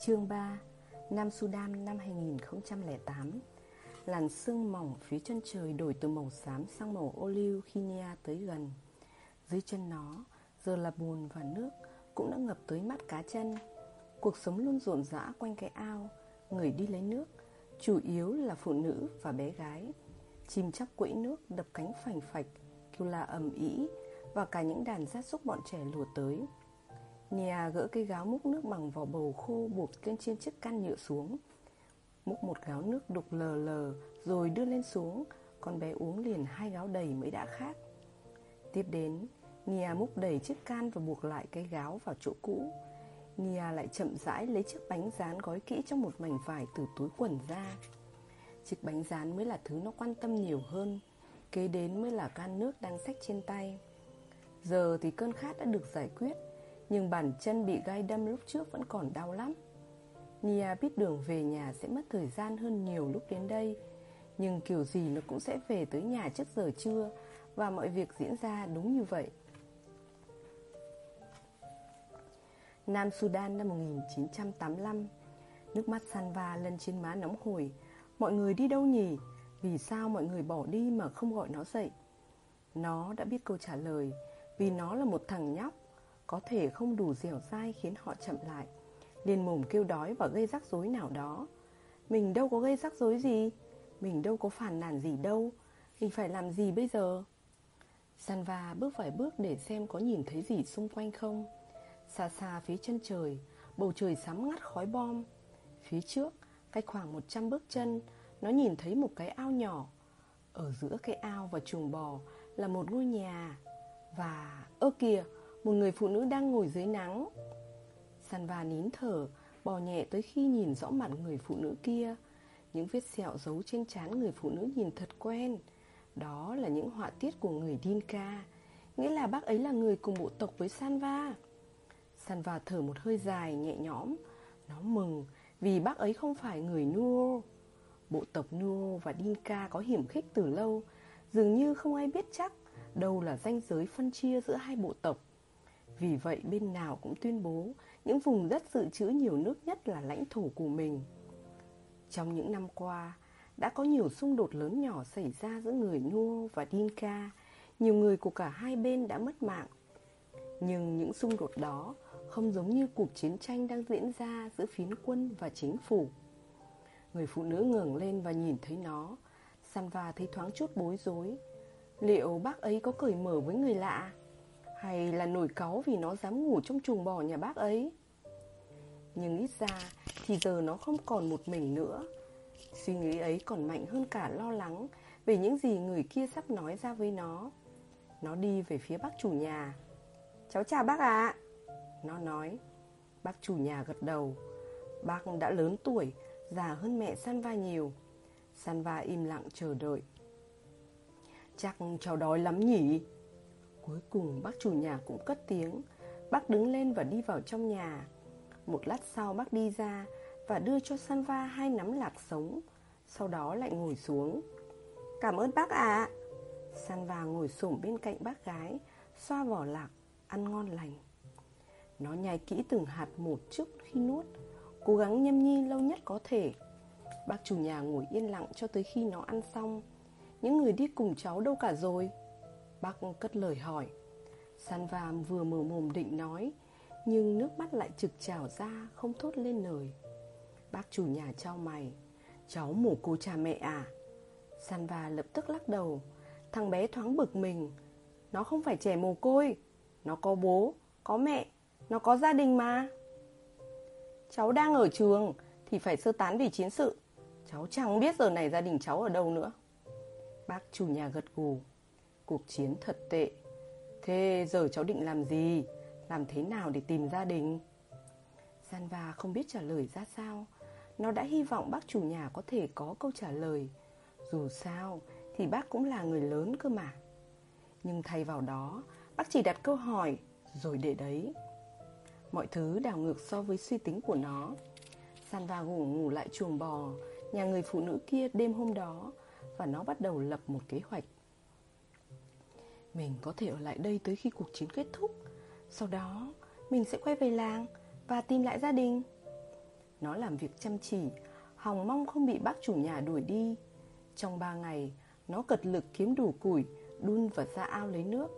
Chương 3 Nam Sudan năm 2008 Làn sương mỏng phía chân trời đổi từ màu xám sang màu ô liu khi Nia tới gần. Dưới chân nó, giờ là bùn và nước cũng đã ngập tới mắt cá chân. Cuộc sống luôn rộn rã quanh cái ao Người đi lấy nước Chủ yếu là phụ nữ và bé gái. Chim chóc quẫy nước đập cánh phành phạch Kêu la ầm ĩ Và cả những đàn gia súc bọn trẻ lùa tới. Nia gỡ cây gáo múc nước bằng vỏ bầu khô buộc lên trên chiếc can nhựa xuống. Múc một gáo nước đục lờ lờ, rồi đưa lên xuống. Con bé uống liền hai gáo đầy mới đã khác. Tiếp đến, Nia múc đầy chiếc can và buộc lại cái gáo vào chỗ cũ. Nia lại chậm rãi lấy chiếc bánh rán gói kỹ trong một mảnh vải từ túi quần ra. Chiếc bánh rán mới là thứ nó quan tâm nhiều hơn, Kế đến mới là can nước đang xách trên tay. Giờ thì cơn khát đã được giải quyết. Nhưng bàn chân bị gai đâm lúc trước vẫn còn đau lắm. Nia biết đường về nhà sẽ mất thời gian hơn nhiều lúc đến đây. Nhưng kiểu gì nó cũng sẽ về tới nhà trước giờ trưa. Và mọi việc diễn ra đúng như vậy. Nam Sudan năm 1985 Nước mắt Sanva lân trên má nóng hổi. Mọi người đi đâu nhỉ? Vì sao mọi người bỏ đi mà không gọi nó dậy? Nó đã biết câu trả lời, Vì nó là một thằng nhóc. Có thể không đủ dẻo dai khiến họ chậm lại liền mồm kêu đói và gây rắc rối nào đó. Mình đâu có gây rắc rối gì? Mình đâu có phản nàn gì đâu. Mình phải làm gì bây giờ? Sanva bước vài bước để xem có nhìn thấy gì xung quanh không. Xa xa phía chân trời, Bầu trời sắm ngắt khói bom. Phía trước, Cách khoảng 100 bước chân, Nó nhìn thấy một cái ao nhỏ. Ở giữa cái ao và chuồng bò Là một ngôi nhà. Và ơ kìa một người phụ nữ đang ngồi dưới nắng. Sanva nín thở, Bò nhẹ tới khi nhìn rõ mặt người phụ nữ kia. Những vết sẹo giấu trên trán người phụ nữ nhìn thật quen. Đó là những họa tiết của người Dinka. Nghĩa là bác ấy là người cùng bộ tộc với Sanva Sanva thở một hơi dài, nhẹ nhõm. Nó mừng, vì bác ấy không phải người Nuo. Bộ tộc Nuo và Dinka có hiểm khích từ lâu. Dường như không ai biết chắc Đâu là ranh giới phân chia giữa hai bộ tộc. Vì vậy bên nào cũng tuyên bố, Những vùng đất dự trữ nhiều nước nhất là lãnh thổ của mình Trong những năm qua, Đã có nhiều xung đột lớn nhỏ xảy ra giữa người Nuo và Dinka Nhiều người của cả hai bên đã mất mạng Nhưng những xung đột đó không giống như cuộc chiến tranh đang diễn ra giữa phiến quân và chính phủ. Người phụ nữ ngẩng lên và nhìn thấy nó. Sanva thấy thoáng chút bối rối. Liệu bác ấy có cởi mở với người lạ? Hay là nổi cáu vì nó dám ngủ trong chuồng bò nhà bác ấy? Nhưng ít ra thì giờ nó không còn một mình nữa. Suy nghĩ ấy còn mạnh hơn cả lo lắng về những gì người kia sắp nói ra với nó. Nó đi về phía bác chủ nhà. Cháu chào bác ạ. À. Nó nói Bác chủ nhà gật đầu Bác đã lớn tuổi, Già hơn mẹ Sanva nhiều Sanva im lặng chờ đợi Chắc cháu đói lắm nhỉ Cuối cùng bác chủ nhà cũng cất tiếng. Bác đứng lên và đi vào trong nhà. Một lát sau bác đi ra Và đưa cho Sanva hai nắm lạc sống. Sau đó lại ngồi xuống. Cảm ơn bác ạ. À. Sanva ngồi xổm bên cạnh bác gái, Xoa vỏ lạc, Ăn ngon lành. Nó nhai kỹ từng hạt một trước khi nuốt, Cố gắng nhâm nhi lâu nhất có thể. Bác chủ nhà ngồi yên lặng cho tới khi nó ăn xong. Những người đi cùng cháu đâu cả rồi? Bác cất lời hỏi. San Vam vừa mở mồm định nói Nhưng nước mắt lại trực trào ra Không thốt lên lời. Bác chủ nhà trao mày. Cháu mổ cô cha mẹ à? Sanva lập tức lắc đầu. Thằng bé thoáng bực mình. Nó không phải trẻ mồ côi. Nó có bố, có mẹ nó có gia đình mà. Cháu đang ở trường Thì phải sơ tán vì chiến sự. Cháu chẳng biết giờ này gia đình cháu ở đâu nữa. Bác chủ nhà gật gù. Cuộc chiến thật tệ. Thế giờ cháu định làm gì? Làm thế nào để tìm gia đình? Sanva không biết trả lời ra sao. Nó đã hy vọng bác chủ nhà có thể có câu trả lời. Dù sao, thì bác cũng là người lớn cơ mà. Nhưng thay vào đó, Bác chỉ đặt câu hỏi, Rồi để đấy. Mọi thứ đảo ngược so với suy tính của nó. Sanva ngủ ngủ lại chuồng bò, Nhà người phụ nữ kia đêm hôm đó, Và nó bắt đầu lập một kế hoạch. Mình có thể ở lại đây tới khi cuộc chiến kết thúc Sau đó Mình sẽ quay về làng Và tìm lại gia đình Nó làm việc chăm chỉ, hòng mong không bị bác chủ nhà đuổi đi. Trong ba ngày, nó cật lực kiếm đủ củi, đun và ra ao lấy nước.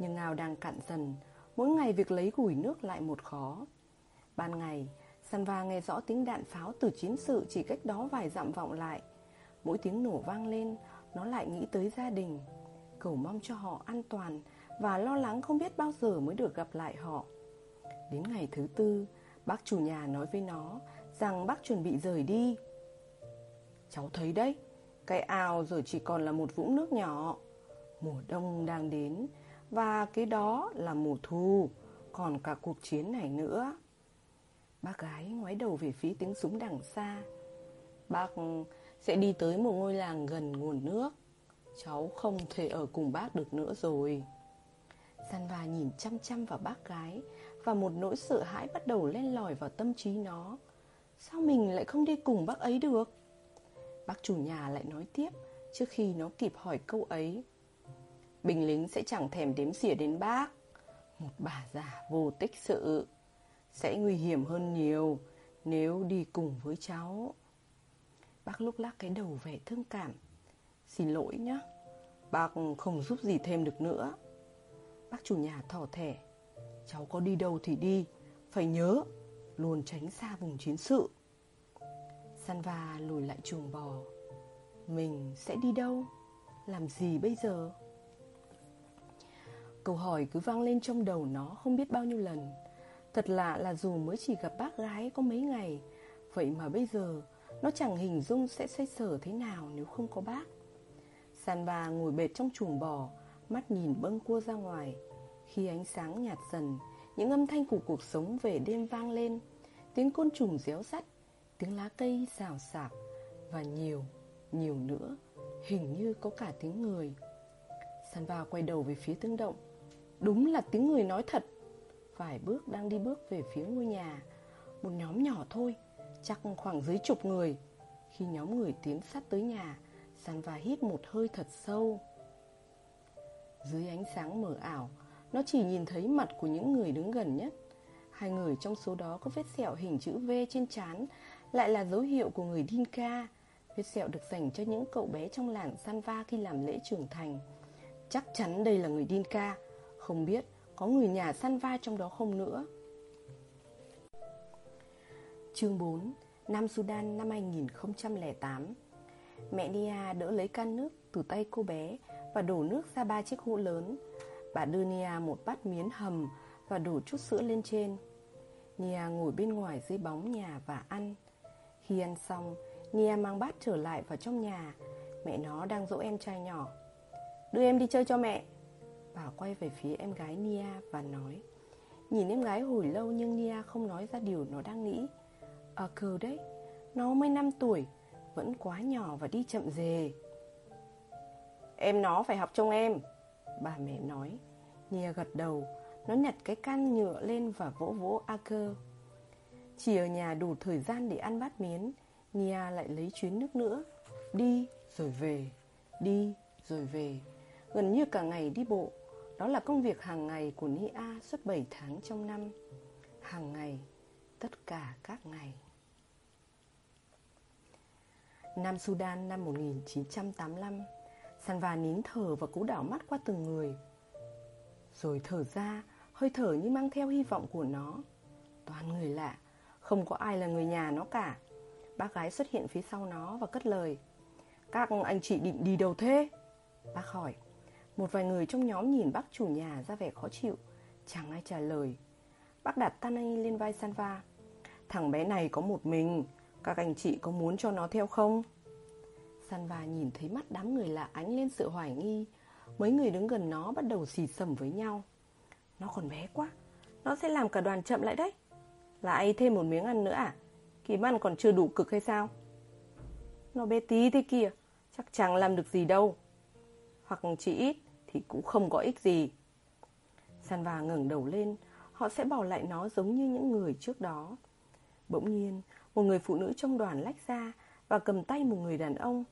Nhưng ao đang cạn dần, mỗi ngày việc lấy củi nước lại một khó. Ban ngày, Sanva nghe rõ tiếng đạn pháo từ chiến sự chỉ cách đó vài dặm vọng lại. Mỗi tiếng nổ vang lên, nó lại nghĩ tới gia đình, cầu mong cho họ an toàn và lo lắng không biết bao giờ mới được gặp lại họ. Đến ngày thứ tư, bác chủ nhà nói với nó rằng bác chuẩn bị rời đi. Cháu thấy đấy, cái ao giờ chỉ còn là một vũng nước nhỏ. Mùa đông đang đến và cái đó là mùa thu, còn cả cuộc chiến này nữa. Bác gái ngoái đầu về phía tiếng súng đằng xa. Bác sẽ đi tới một ngôi làng gần nguồn nước. Cháu không thể ở cùng bác được nữa rồi. Sanva nhìn chăm chăm vào bác gái và một nỗi sợ hãi bắt đầu len lỏi vào tâm trí nó. Sao mình lại không đi cùng bác ấy được? Bác chủ nhà lại nói tiếp trước khi nó kịp hỏi câu ấy. Bình lính sẽ chẳng thèm đếm xỉa đến bác. Một bà già vô tích sự. Sẽ nguy hiểm hơn nhiều nếu đi cùng với cháu. Bác lúc lắc cái đầu vẻ thương cảm. Xin lỗi nhé, bác không giúp gì thêm được nữa. Bác chủ nhà thỏ thẻ. Cháu có đi đâu thì đi, phải nhớ, luôn tránh xa vùng chiến sự. Sanva lùi lại chuồng bò. Mình sẽ đi đâu? Làm gì bây giờ? Câu hỏi cứ vang lên trong đầu nó không biết bao nhiêu lần. Thật lạ là dù mới chỉ gặp bác gái có mấy ngày, vậy mà bây giờ nó chẳng hình dung sẽ xoay sở thế nào nếu không có bác. Sàn bà ngồi bệt trong chuồng bò, mắt nhìn bâng cua ra ngoài. Khi ánh sáng nhạt dần, những âm thanh của cuộc sống về đêm vang lên, tiếng côn trùng réo rắt, tiếng lá cây xào xạc và nhiều, nhiều nữa, hình như có cả tiếng người. Sàn bà quay đầu về phía tương động. Đúng là tiếng người nói thật. Vài bước đang đi bước về phía ngôi nhà. Một nhóm nhỏ thôi, chắc khoảng dưới chục người. Khi nhóm người tiến sát tới nhà, Sanva hít một hơi thật sâu. Dưới ánh sáng mờ ảo, nó chỉ nhìn thấy mặt của những người đứng gần nhất. Hai người trong số đó có vết sẹo hình chữ V trên trán, lại là dấu hiệu của người Dinka. Vết sẹo được dành cho những cậu bé trong làng Sanva khi làm lễ trưởng thành. Chắc chắn đây là người Dinka, không biết có người nhà Sanva trong đó không nữa. Chương 4 Nam Sudan năm 2008 Mẹ Nia đỡ lấy can nước từ tay cô bé và đổ nước ra ba chiếc hũ lớn. Bà đưa Nia một bát miến hầm và đổ chút sữa lên trên. Nia ngồi bên ngoài dưới bóng nhà và ăn. Khi ăn xong, Nia mang bát trở lại vào trong nhà. Mẹ nó đang dỗ em trai nhỏ. Đưa em đi chơi cho mẹ. Bà quay về phía em gái Nia và nói. Nhìn em gái hồi lâu nhưng Nia không nói ra điều nó đang nghĩ. Ở à, cờ đấy, nó mới 5 tuổi, vẫn quá nhỏ và đi chậm dề. Em nó phải học trông em, bà mẹ nói. Nia gật đầu, nó nhặt cái can nhựa lên và vỗ vỗ A cơ. Chỉ ở nhà đủ thời gian để ăn bát miến, Nia lại lấy chuyến nước nữa. Đi rồi về, đi rồi về. Gần như cả ngày đi bộ, đó là công việc hàng ngày của Nia suốt 7 tháng trong năm. Hàng ngày, tất cả các ngày. Nam Sudan năm 1985 Sanva nín thở và cú đảo mắt qua từng người. Rồi thở ra, Hơi thở như mang theo hy vọng của nó. Toàn người lạ, Không có ai là người nhà nó cả. Bác gái xuất hiện phía sau nó và cất lời. Các anh chị định đi đâu thế? Bác hỏi. Một vài người trong nhóm nhìn bác chủ nhà ra vẻ khó chịu, Chẳng ai trả lời. Bác đặt tay lên vai Sanva Thằng bé này có một mình các anh chị có muốn cho nó theo không? Sanva nhìn thấy mắt đám người lạ ánh lên sự hoài nghi. Mấy người đứng gần nó bắt đầu xì xầm với nhau. Nó còn bé quá, Nó sẽ làm cả đoàn chậm lại đấy. Lại thêm một miếng ăn nữa à? Kiếm ăn còn chưa đủ cực hay sao? Nó bé tí thế kìa Chắc chẳng làm được gì đâu. Hoặc chỉ ít thì cũng không có ích gì. Sanva ngẩng đầu lên, Họ sẽ bỏ lại nó giống như những người trước đó. Bỗng nhiên một người phụ nữ trong đoàn lách ra Và cầm tay một người đàn ông.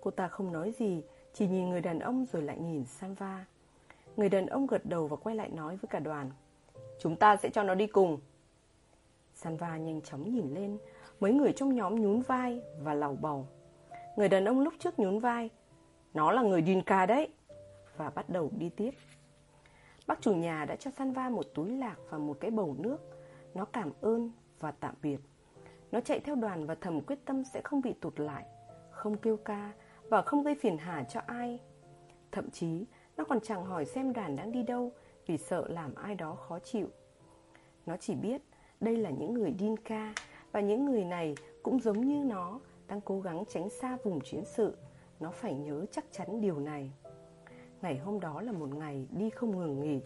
Cô ta không nói gì, Chỉ nhìn người đàn ông rồi lại nhìn Sanva Người đàn ông gật đầu và quay lại nói với cả đoàn, Chúng ta sẽ cho nó đi cùng. Sanva nhanh chóng nhìn lên, Mấy người trong nhóm nhún vai và lầu bầu. Người đàn ông lúc trước nhún vai, Nó là người Dinka đấy, Và bắt đầu đi tiếp. Bác chủ nhà đã cho Sanva một túi lạc và một cái bầu nước. Nó cảm ơn và tạm biệt. Nó chạy theo đoàn và thầm quyết tâm sẽ không bị tụt lại, Không kêu ca và không gây phiền hà cho ai. Thậm chí, nó còn chẳng hỏi xem đoàn đang đi đâu Vì sợ làm ai đó khó chịu. Nó chỉ biết đây là những người Dinka Và những người này cũng giống như nó, Đang cố gắng tránh xa vùng chiến sự. Nó phải nhớ chắc chắn điều này. Ngày hôm đó là một ngày đi không ngừng nghỉ.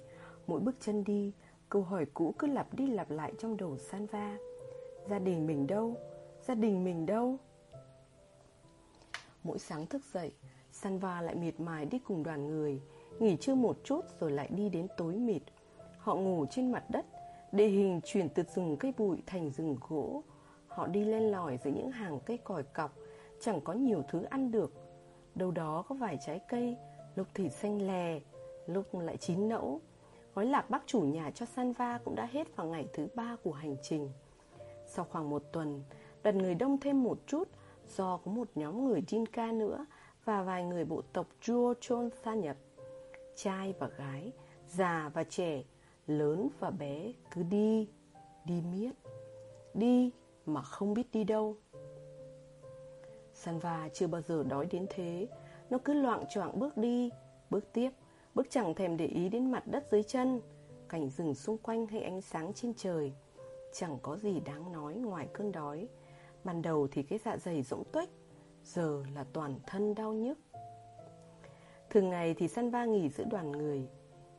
Mỗi bước chân đi, Câu hỏi cũ cứ lặp đi lặp lại trong đầu Sanva. Gia đình mình đâu? Gia đình mình đâu? Mỗi sáng thức dậy, Sanva lại miệt mài đi cùng đoàn người, Nghỉ trưa một chút rồi lại đi đến tối mịt. Họ ngủ trên mặt đất, Địa hình chuyển từ rừng cây bụi thành rừng gỗ. Họ đi lên lỏi giữa những hàng cây còi cọc, Chẳng có nhiều thứ ăn được. Đâu đó có vài trái cây, Lúc thì xanh lè, Lúc lại chín nẫu. Gói lạc bác chủ nhà cho Sanva cũng đã hết vào ngày thứ ba của hành trình. Sau khoảng một tuần, đợt người đông thêm một chút Do có một nhóm người Jinka nữa Và vài người bộ tộc Chon gia nhập. Trai và gái, Già và trẻ, Lớn và bé cứ đi Đi miết, Đi mà không biết đi đâu. Sanva chưa bao giờ đói đến thế. Nó cứ loạn choạng bước đi, Bước tiếp, Bước chẳng thèm để ý đến mặt đất dưới chân, Cảnh rừng xung quanh hay ánh sáng trên trời. Chẳng có gì đáng nói ngoài cơn đói. Ban đầu thì cái dạ dày rỗng tuếch, Giờ là toàn thân đau nhức. Thường ngày thì Sanva nghỉ giữa đoàn người,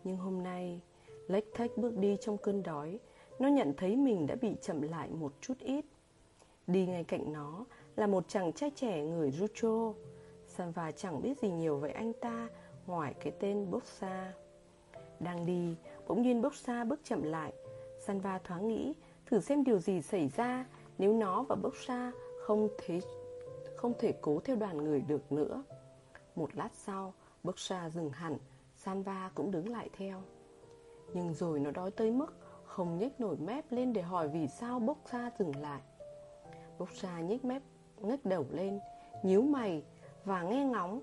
Nhưng hôm nay Lách thách bước đi trong cơn đói, Nó nhận thấy mình đã bị chậm lại một chút ít. Đi ngay cạnh nó Là một chàng trai trẻ người Rucho. Sanva chẳng biết gì nhiều về anh ta Ngoài cái tên Boxa. Đang đi, Bỗng nhiên Boxa bước chậm lại. Sanva thoáng nghĩ Thử xem điều gì xảy ra. Nếu nó và Boxa không thể, không thể cố theo đoàn người được nữa. Một lát sau Boxa dừng hẳn Sanva cũng đứng lại theo. Nhưng rồi nó đói tới mức Không nhếch nổi mép lên để hỏi vì sao Boxa dừng lại. Boxa nhếch mép ngất đầu lên nhíu mày và nghe ngóng.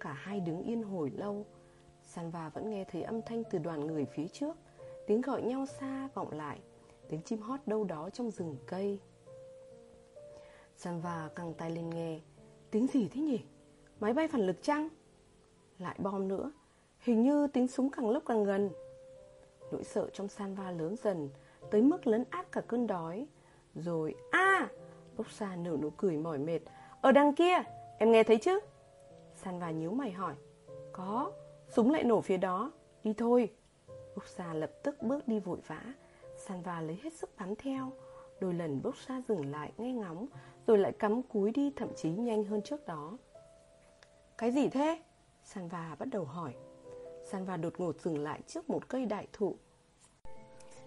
Cả hai đứng yên hồi lâu. Sanva vẫn nghe thấy âm thanh từ đoàn người phía trước. Tiếng gọi nhau xa vọng lại. Tiếng chim hót đâu đó trong rừng cây. Sanva căng tay lên nghe. Tiếng gì thế nhỉ? Máy bay phản lực chăng? Lại bom nữa. Hình như tiếng súng càng lúc càng gần. Nỗi sợ trong Sanva lớn dần Tới mức lấn át cả cơn đói. Rồi a à! Bốc xa nở nụ cười mỏi mệt. Ở đằng kia, em nghe thấy chứ? Sanva nhíu mày hỏi. Có, súng lại nổ phía đó. Đi thôi. Boxa lập tức bước đi vội vã. Sanva lấy hết sức bám theo, Đôi lần Boxa dừng lại nghe ngóng, Rồi lại cắm cúi đi thậm chí nhanh hơn trước đó. Cái gì thế? Sanva bắt đầu hỏi. Sanva đột ngột dừng lại trước một cây đại thụ.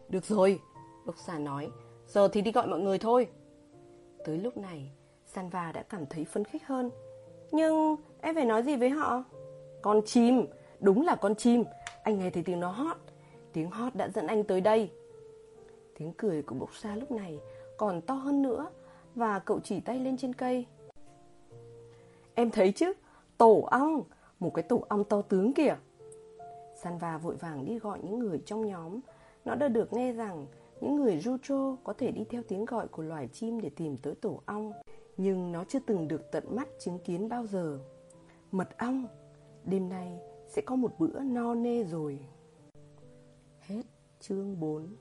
Được rồi bốc xa nói, Giờ thì đi gọi mọi người thôi. Tới lúc này Sanva đã cảm thấy phấn khích hơn. Nhưng em phải nói gì với họ? Con chim, Đúng là con chim, Anh nghe thấy tiếng nó hót. Tiếng hót đã dẫn anh tới đây. Tiếng cười của bốc xa lúc này Còn to hơn nữa Và cậu chỉ tay lên trên cây. Em thấy chứ, Tổ ong, Một cái tổ ong to tướng kìa. Sanva vội vàng đi gọi những người trong nhóm. Nó đã được nghe rằng Những người Rucho có thể đi theo tiếng gọi của loài chim Để tìm tới tổ ong, Nhưng nó chưa từng được tận mắt chứng kiến bao giờ. Mật ong, Đêm nay sẽ có một bữa no nê rồi. Hết chương 4